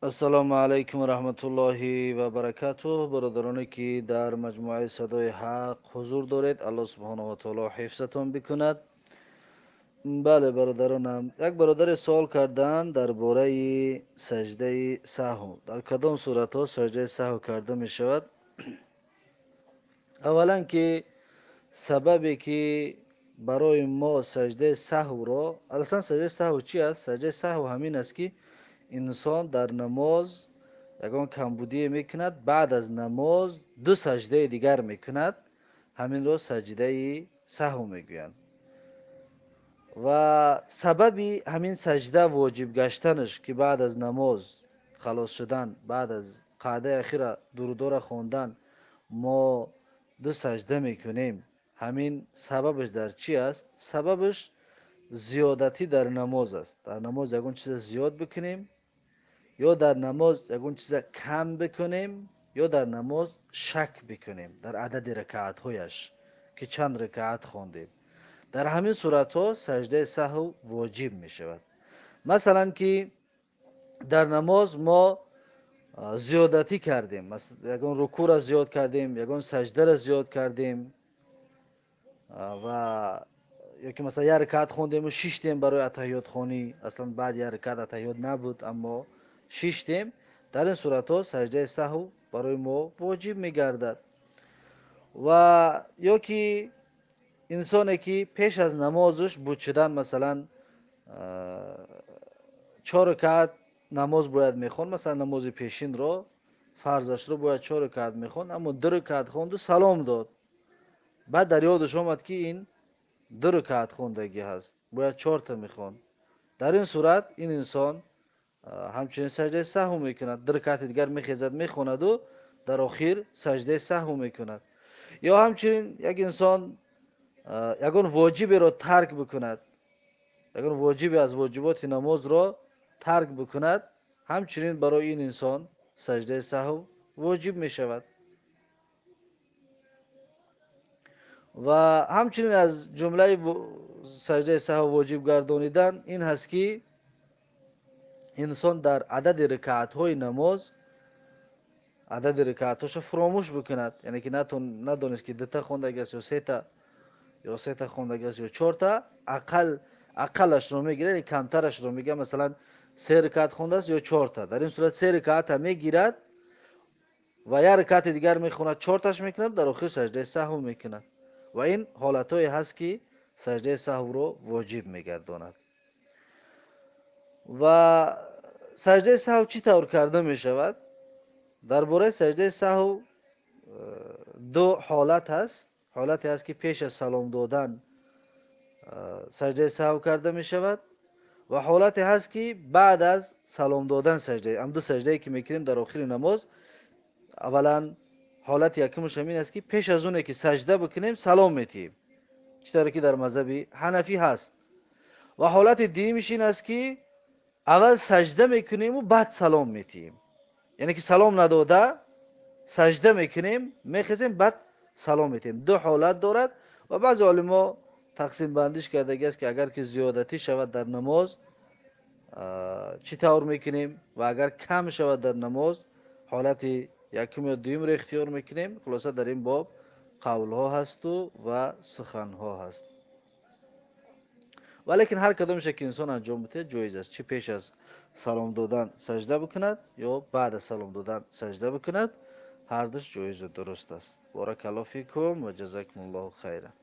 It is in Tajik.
ассалому алайкум раҳматуллоҳи ва баракату бародароне ки дар маҷмӯаи садои ҳақ ҳузур доред. Аллоҳ субҳанаву таоло ҳифзатон бикунад. Бале бародаронам як бародаре суол карданд дар бораи саҷдаи саҳв дар кадом суратҳо саҷдаи саҳв карда мешавад? Аввалан ки сабабе ки барои мо саҷдаи саҳвро аслан саҷдаи саҳв чи аст? Саҷдаи саҳв ҳамин аст ки инсон дар намоз ягон камбудие мекунад баъд аз намоз ду саҷдаи дигар мекунад. Ҳаминро саҷдаи саҳв мегӯянд. Ва сабаби ҳамин саҷда воҷиб гаштанаш ки баъд аз намоз халос шудан баъд аз қаъдаи ахира дурудора хондан мо ду саҷда мекунем. Ҳамин сабабаш дар чи аст? Сабабаш зиёдатӣ дар намоз аст. Дар намоз ягон чиза зиёд бикунем ё дар намоз ягон чиза кам бикунем ё дар намоз шак бикунем дар адади ракаатҳояш ки чанд ракаат хондем. Дар ҳамин суратҳо саҷдаи саҳв воҷиб мешавад. Масалан ки дар намоз мо зиёдатӣ кардем. Ягон рукӯра зиёд кардем ягон саҷдара зиёд кардем ва ёки масалан як ракаат хондему шиштем барои атаҳиётхонӣ. Аслан баъди як ракаат атаҳиёт набуд аммо шиштем дар ин суратҳо саҷдаи саҳв барои мо воҷиб мегардад. Ва ё ки инсоне ки пеш аз намозаш буд шудан масалан чор ракаат намоз бояд мехонд масалан намози пешинро фарзашро бояд чор ракаат мехонд аммо ду ракаат хонду салом дод. Баъд дар ёдаш омад ки ин ду ракаат хондагӣ ҳаст бояд чорта мехонд. Дар ин сурат ин инсон ҳамчунин саҷдаи саҳв мекунад. Ду ракати дигар мехезад мехонаду дар охир саҷдаи саҳв мекунад. Ё ҳамчунин як инсон ягон воҷиберо тарк бикунад ягон воҷибе аз воҷиботи намозро тарк бикунад ҳамчунин барои ин инсон саҷдаи саҳв воҷиб мешавад. Ва ҳамчунин аз ҷумлаи саҷдаи саҳв воҷиб гардонидан ин ҳаст ки инсон дар адади рикаатҳои намоз адади рикаатҳошо фуромӯш бикунад. Яъне ки надонест ки дута хондагиаст ё сета ё сета хондагиаст ё чорта ақал ақалашро мегирад яъне камтарашро мегӯяд масалан се рикаат хондааст ё чорта. Дар ин сурат се рикаата мегирад ва як рикаати дигар мехонад чорташ мекунад дар охир саҷдаи саҳв мекунад. Ва ин ҳолатҳое ҳаст ки саҷдаи саҳвро воҷиб мегардонад. Ва саҷдаи саҳв чӣ тавр карда мешавад? Дар бораи саҷдаи саҳв э, ду ҳолат ҳаст ҳолате ҳаст ки пеш аз салом додан э, саҷдаи саҳв карда мешавад. Ва ҳолате ҳаст ки баъд аз салом додан саҷда амду саҷдае ки мекунем дар охири намоз аввалан ҳолати якумаш ҳамин аст ки пеш аз оне ки саҷда бикунем салом метиҳем. Чӣ тавре ки дар мазҳаби ҳанафӣ ҳаст? Ва ҳолати дуюмиш ин аст ки аввал саҷда мекунему баъд салом метиҳем. Яъне ки салом надода саҷда мекунем мехезем баъд салом метиҳем. Ду ҳолат дорад ва баъзе олимо тақсимбандиш кардагиаст ки агар ки зиёдатӣ шавад дар намоз чӣ тавр мекунем ва агар кам шавад дар намоз ҳолати якум ё дуюмро ихтиёр мекунем хулоса дар ин боб қавлҳо ҳасту ва суханҳо ҳаст валекин ҳар кадомеша ки инсон анҷом бидиҳад ҷоиз аст. Чӣ пеш аз салом додан саҷда бикунад ё баъд аз салом додан саҷда бикунад ҳардуш ҷоизу дуруст аст. Боракалло фикум ва ҷазакумуллоҳу хайран